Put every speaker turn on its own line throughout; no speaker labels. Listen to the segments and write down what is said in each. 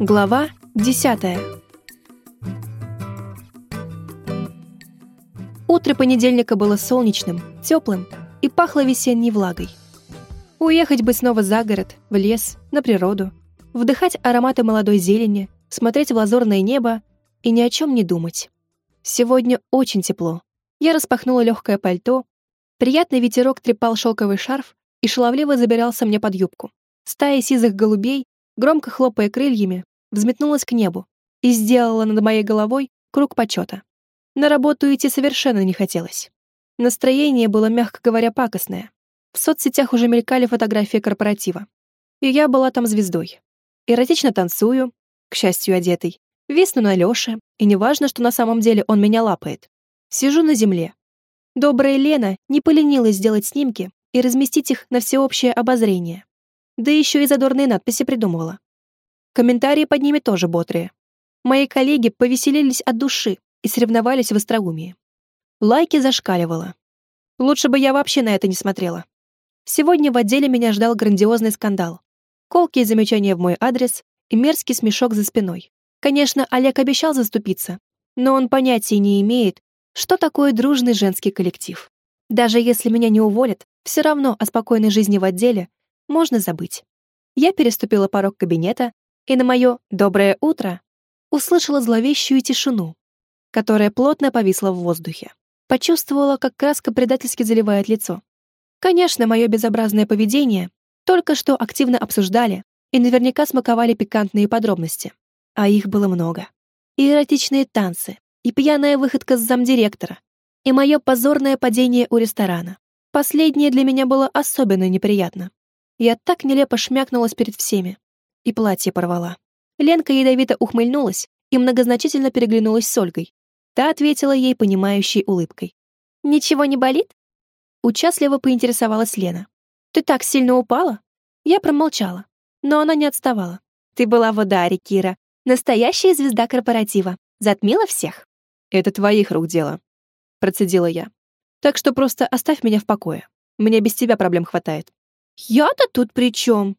Глава 10 Утро понедельника было солнечным, теплым и пахло весенней влагой. Уехать бы снова за город, в лес, на природу, вдыхать ароматы молодой зелени, смотреть в лазурное небо и ни о чем не думать. Сегодня очень тепло. Я распахнула легкое пальто, приятный ветерок трепал шелковый шарф и шаловливо забирался мне под юбку. Стая сизых голубей, громко хлопая крыльями, взметнулась к небу и сделала над моей головой круг почета. На работу идти совершенно не хотелось. Настроение было, мягко говоря, пакостное. В соцсетях уже мелькали фотографии корпоратива. И я была там звездой. Эротично танцую, к счастью, одетый, висну на Лёше, и неважно, что на самом деле он меня лапает. Сижу на земле. Добрая Лена не поленилась сделать снимки и разместить их на всеобщее обозрение. Да еще и задорные надписи придумывала. Комментарии под ними тоже бодрые. Мои коллеги повеселились от души и соревновались в остроумии. Лайки зашкаливало. Лучше бы я вообще на это не смотрела. Сегодня в отделе меня ждал грандиозный скандал. Колкие замечания в мой адрес и мерзкий смешок за спиной. Конечно, Олег обещал заступиться, но он понятия не имеет, что такое дружный женский коллектив. Даже если меня не уволят, все равно о спокойной жизни в отделе можно забыть. Я переступила порог кабинета и на мое «доброе утро» услышала зловещую тишину, которая плотно повисла в воздухе. Почувствовала, как краска предательски заливает лицо. Конечно, мое безобразное поведение только что активно обсуждали и наверняка смаковали пикантные подробности. А их было много. И эротичные танцы, и пьяная выходка с замдиректора, и мое позорное падение у ресторана. Последнее для меня было особенно неприятно. Я так нелепо шмякнулась перед всеми, и платье порвала. Ленка ядовито ухмыльнулась и многозначительно переглянулась с Ольгой. Та ответила ей понимающей улыбкой. «Ничего не болит?» Участливо поинтересовалась Лена. «Ты так сильно упала?» Я промолчала, но она не отставала. «Ты была в ударе, Кира. Настоящая звезда корпоратива. Затмила всех».
«Это твоих рук дело», — процедила я. «Так что просто оставь меня в покое. Мне без тебя проблем хватает».
«Я-то тут при чем?»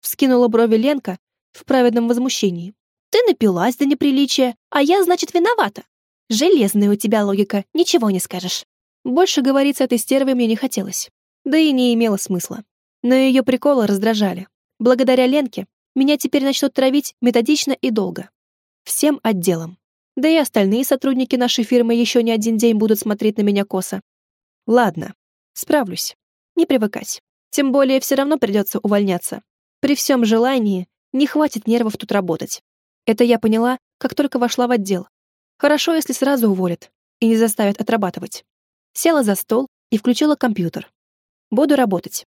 Вскинула брови Ленка в праведном возмущении. «Ты напилась до неприличия, а я, значит, виновата. Железная у тебя логика, ничего не скажешь». Больше говорить с этой стервой мне не хотелось. Да и не имело смысла. Но ее приколы раздражали. Благодаря Ленке меня теперь начнут травить методично и долго. Всем отделом. Да и остальные сотрудники нашей фирмы еще не один день будут смотреть на меня косо. Ладно, справлюсь. Не привыкать. Тем более все равно придется увольняться. При всем желании не хватит нервов тут работать. Это я поняла, как только вошла в отдел. Хорошо, если сразу уволят и не заставят отрабатывать. Села за стол и включила компьютер. Буду работать.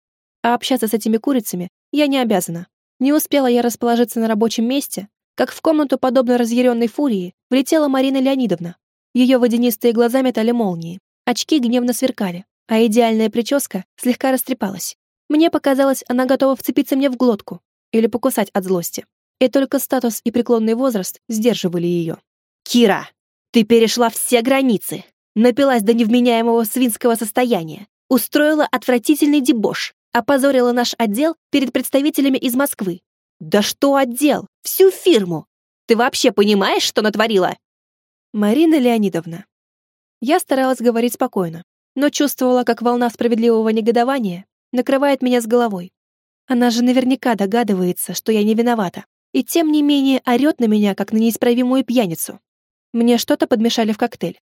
А общаться с этими курицами я не обязана. Не успела я расположиться на рабочем месте, как в комнату, подобно разъяренной фурии, влетела Марина Леонидовна. Ее водянистые глаза метали молнии, очки гневно сверкали, а идеальная прическа слегка растрепалась. Мне показалось, она готова вцепиться мне в глотку или покусать от злости. И только статус и преклонный возраст сдерживали ее.
«Кира, ты перешла все границы. Напилась до невменяемого свинского состояния. Устроила отвратительный дебош. Опозорила наш отдел перед представителями из Москвы. Да что отдел? Всю фирму. Ты вообще понимаешь, что натворила?»
Марина Леонидовна. Я старалась говорить спокойно, но чувствовала, как волна справедливого негодования накрывает меня с головой. Она же наверняка догадывается, что я не виновата, и тем не менее орёт на меня, как на неисправимую пьяницу. Мне что-то подмешали в коктейль.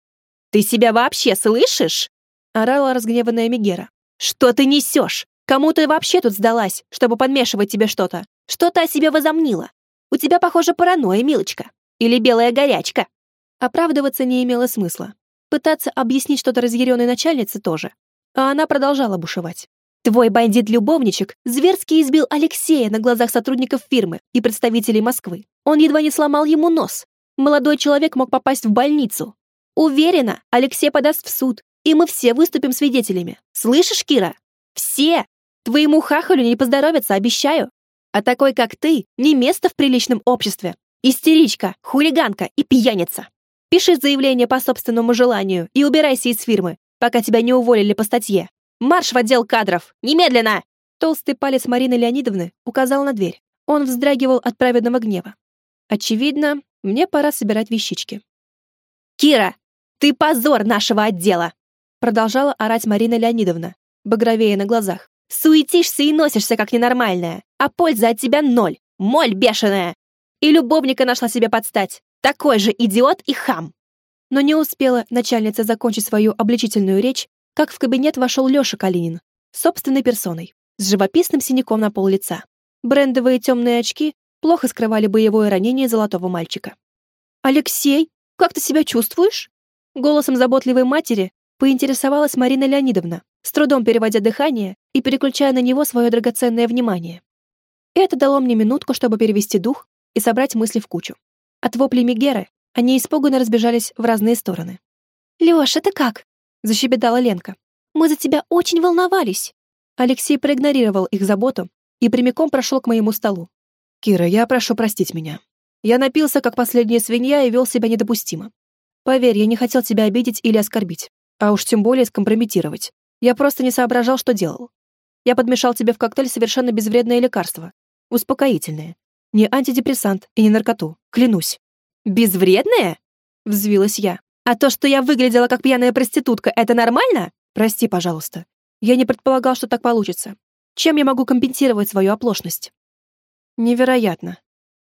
«Ты себя вообще слышишь?» — орала разгневанная Мегера. «Что ты несешь? Кому ты вообще тут сдалась, чтобы подмешивать тебе что-то? Что ты о себе возомнила? У тебя, похоже, паранойя, милочка. Или белая горячка».
Оправдываться не имело смысла. Пытаться объяснить что-то разъяренной начальнице тоже. А она продолжала бушевать.
Твой бандит-любовничек зверски избил Алексея на глазах сотрудников фирмы и представителей Москвы. Он едва не сломал ему нос. Молодой человек мог попасть в больницу. Уверена, Алексей подаст в суд, и мы все выступим свидетелями. Слышишь, Кира? Все! Твоему хахалю не поздоровится, обещаю. А такой, как ты, не место в приличном обществе. Истеричка, хулиганка и пьяница. Пиши заявление по собственному желанию и убирайся из фирмы, пока тебя не уволили по статье. Марш в отдел кадров! Немедленно!»
Толстый палец Марины Леонидовны указал на дверь. Он вздрагивал от праведного гнева. Очевидно, мне пора собирать вещички.
«Кира, ты позор нашего отдела!»
Продолжала орать Марина Леонидовна, багровее на глазах.
«Суетишься и носишься, как ненормальная, а польза от тебя ноль, моль бешеная! И любовника нашла себе подстать, такой же идиот и хам!»
Но не успела начальница закончить свою обличительную речь, как в кабинет вошел Леша Калинин, собственной персоной, с живописным синяком на пол лица. Брендовые темные очки плохо скрывали боевое ранение золотого мальчика. «Алексей, как ты себя чувствуешь?» Голосом заботливой матери поинтересовалась Марина Леонидовна, с трудом переводя дыхание и переключая на него свое драгоценное внимание. Это дало мне минутку, чтобы перевести дух и собрать мысли в кучу. От воплей Мегеры они испуганно разбежались в разные стороны.
«Лёш, это как?»
— защебетала Ленка.
«Мы за тебя очень волновались».
Алексей проигнорировал их заботу и прямиком прошел к моему столу. «Кира, я прошу простить меня. Я напился, как последняя свинья, и вел себя недопустимо. Поверь, я не хотел тебя обидеть или оскорбить, а уж тем более скомпрометировать. Я просто не соображал, что делал. Я подмешал тебе в коктейль совершенно безвредное лекарство. Успокоительное. Не антидепрессант и не наркоту, клянусь.
«Безвредное?» — взвилась я. «А то, что я выглядела как пьяная проститутка, это нормально?»
«Прости, пожалуйста. Я не предполагал, что так получится. Чем я могу компенсировать свою оплошность?» Невероятно.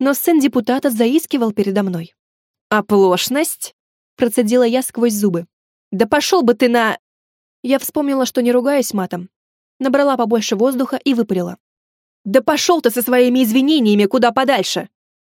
Но сын депутата заискивал передо мной.
«Оплошность?» — процедила я сквозь зубы. «Да пошел бы ты на...»
Я вспомнила, что не ругаюсь матом. Набрала побольше воздуха и выпалила.
«Да пошел ты со своими извинениями куда подальше!»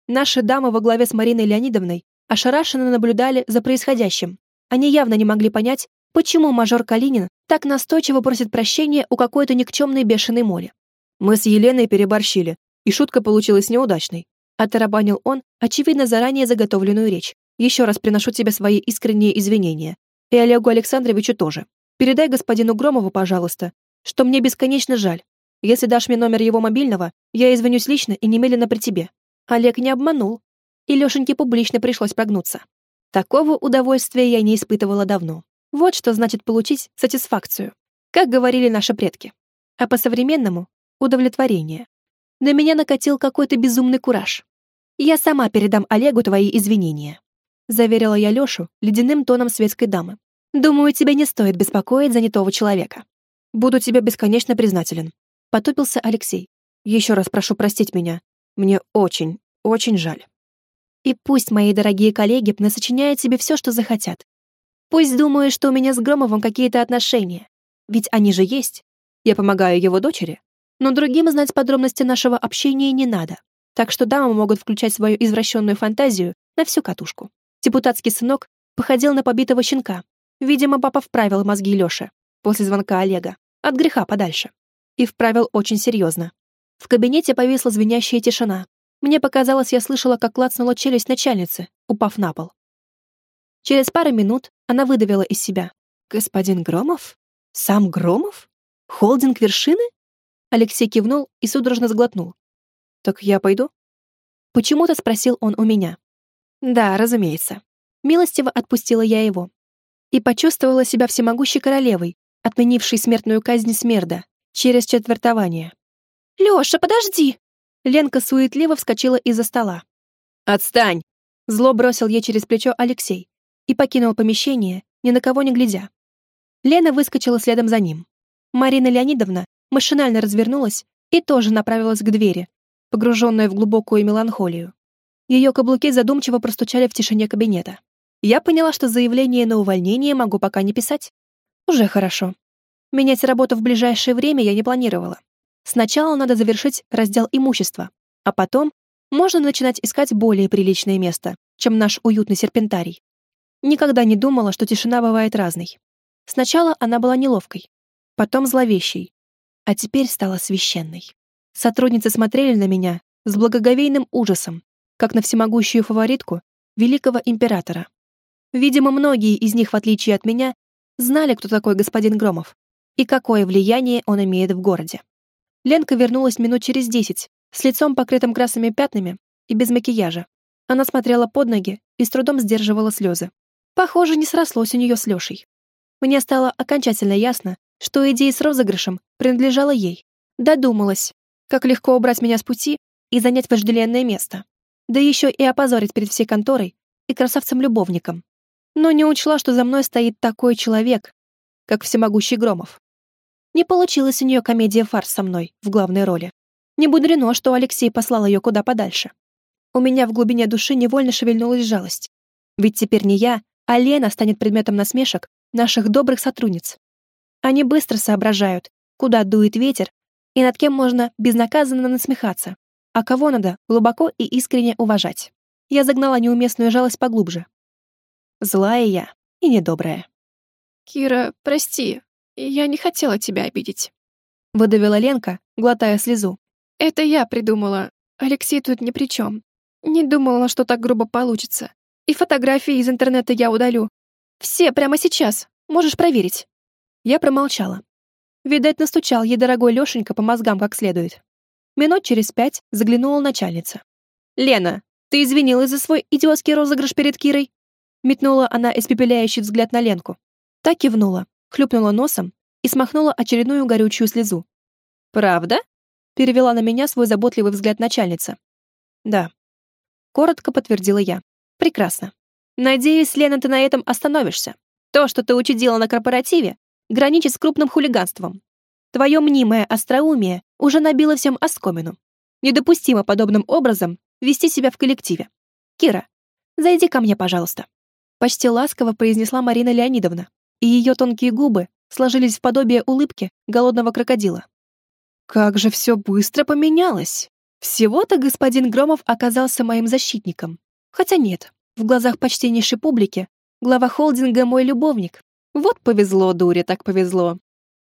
Наши дамы во главе с Мариной Леонидовной ошарашенно наблюдали за происходящим. Они явно не могли понять, почему мажор Калинин так настойчиво просит прощения у какой-то никчемной бешеной моли. Мы с Еленой переборщили, и шутка получилась неудачной. Оторобанил он, очевидно, заранее заготовленную речь. Еще раз приношу тебе свои искренние извинения. И Олегу Александровичу тоже. Передай господину Громову, пожалуйста, что мне бесконечно жаль. Если дашь мне номер его мобильного, я извинюсь лично и немедленно при тебе. Олег не обманул, и Лешеньке публично пришлось прогнуться. Такого удовольствия я не испытывала давно. Вот что значит получить сатисфакцию, как говорили наши предки. А по-современному — удовлетворение. На меня накатил какой-то безумный кураж. «Я сама передам Олегу твои извинения», — заверила я Лешу ледяным тоном светской дамы. «Думаю, тебе не стоит беспокоить занятого человека. Буду тебе бесконечно признателен», — потупился Алексей. «Еще раз прошу простить меня мне очень, очень жаль. И пусть мои дорогие коллеги насочиняют себе все, что захотят. Пусть думают, что у меня с Громовым какие-то отношения. Ведь они же есть. Я помогаю его дочери. Но другим знать подробности нашего общения не надо. Так что дамы могут включать свою извращенную фантазию на всю катушку. Депутатский сынок походил на побитого щенка. Видимо, папа вправил мозги Лёше после звонка Олега. От греха подальше. И вправил очень серьезно. В кабинете повисла звенящая тишина. Мне показалось, я слышала, как клацнула челюсть начальницы, упав на пол. Через пару минут она выдавила из себя. «Господин Громов? Сам Громов? Холдинг вершины?» Алексей кивнул и судорожно сглотнул. «Так я пойду?» Почему-то спросил он у меня. «Да, разумеется». Милостиво отпустила я его. И почувствовала себя всемогущей королевой, отменившей смертную казнь Смерда через четвертование.
«Лёша, подожди!»
Ленка суетливо вскочила из-за стола.
«Отстань!»
Зло бросил ей через плечо Алексей и покинул помещение, ни на кого не глядя. Лена выскочила следом за ним. Марина Леонидовна машинально развернулась и тоже направилась к двери, погруженная в глубокую меланхолию. Ее каблуки задумчиво простучали в тишине кабинета. Я поняла, что заявление на увольнение могу пока не писать. Уже хорошо. Менять работу в ближайшее время я не планировала. Сначала надо завершить раздел имущества, а потом можно начинать искать более приличное место, чем наш уютный серпентарий. Никогда не думала, что тишина бывает разной. Сначала она была неловкой, потом зловещей, а теперь стала священной. Сотрудницы смотрели на меня с благоговейным ужасом, как на всемогущую фаворитку великого императора. Видимо, многие из них, в отличие от меня, знали, кто такой господин Громов и какое влияние он имеет в городе. Ленка вернулась минут через десять, с лицом покрытым красными пятнами и без макияжа. Она смотрела под ноги и с трудом сдерживала слезы. Похоже, не срослось у нее с Лешей. Мне стало окончательно ясно, что идея с розыгрышем принадлежала ей. Додумалась, как легко убрать меня с пути и занять вожделенное место. да еще и опозорить перед всей конторой и красавцем-любовником. Но не учла, что за мной стоит такой человек, как всемогущий Громов. Не получилась у нее комедия-фарс со мной в главной роли. Не мудрено, что Алексей послал ее куда подальше. У меня в глубине души невольно шевельнулась жалость. Ведь теперь не я, а Лена станет предметом насмешек наших добрых сотрудниц. Они быстро соображают, куда дует ветер и над кем можно безнаказанно насмехаться, а кого надо глубоко и искренне уважать. Я загнала неуместную жалость поглубже. Злая я и недобрая.
«Кира, прости, я не хотела тебя обидеть», —
выдавила Ленка, глотая слезу.
«Это я придумала. Алексей тут ни при чем. Не думала, что так грубо получится. И фотографии из интернета я удалю. Все прямо сейчас. Можешь проверить».
Я промолчала. Видать, настучал ей дорогой Лешенька по мозгам как следует. Минут через пять заглянула начальница. «Лена, ты извинилась за свой идиотский розыгрыш перед Кирой?» Метнула она испепеляющий взгляд на Ленку. Так кивнула, хлюпнула носом и смахнула очередную горючую слезу. «Правда?» — перевела на меня свой заботливый взгляд начальница. «Да». Коротко подтвердила я. «Прекрасно. Надеюсь, Лена, ты на этом остановишься. То, что ты учудила на корпоративе, граничит с крупным хулиганством. Твое мнимое остроумие уже набило всем оскомину. Недопустимо подобным образом вести себя в коллективе. Кира, зайди ко мне, пожалуйста почти ласково произнесла Марина Леонидовна, и ее тонкие губы сложились в подобие улыбки голодного крокодила. Как же все быстро поменялось! Всего-то господин Громов оказался моим защитником. Хотя нет, в глазах почтеннейшей публики глава холдинга мой любовник. Вот повезло, дуре, так повезло.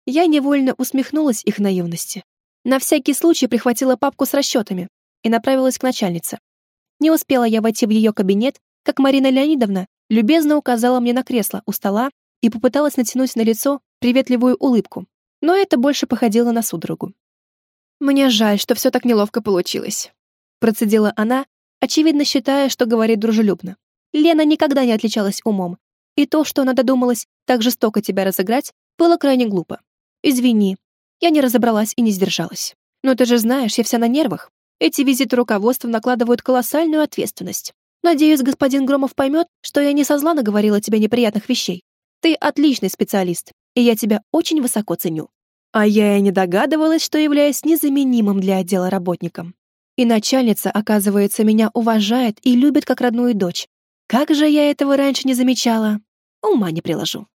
Я невольно усмехнулась их наивности. На всякий случай прихватила папку с расчетами и направилась к начальнице. Не успела я войти в ее кабинет, как Марина Леонидовна любезно указала мне на кресло у стола и попыталась натянуть на лицо приветливую улыбку, но это больше походило на судорогу.
«Мне жаль, что все так неловко получилось»,
процедила она, очевидно считая, что говорит дружелюбно. Лена никогда не отличалась умом, и то, что она додумалась так жестоко тебя разыграть, было крайне глупо. Извини, я не разобралась и не сдержалась. Но ты же знаешь, я вся на нервах. Эти визиты руководства накладывают колоссальную ответственность. Надеюсь, господин Громов поймет, что я не со зла наговорила тебе неприятных вещей. Ты отличный специалист, и я тебя очень высоко ценю. А я и не догадывалась, что являюсь незаменимым для отдела работником. И начальница, оказывается, меня уважает и любит как родную дочь. Как же я этого раньше не замечала? Ума не приложу.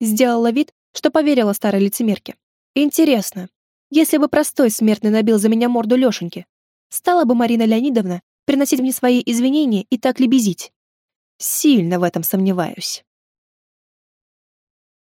Сделала вид, что поверила старой лицемерке. Интересно, если бы простой смертный набил за меня морду Лешеньки, стала бы Марина Леонидовна приносить мне свои извинения и так лебезить. Сильно в этом сомневаюсь.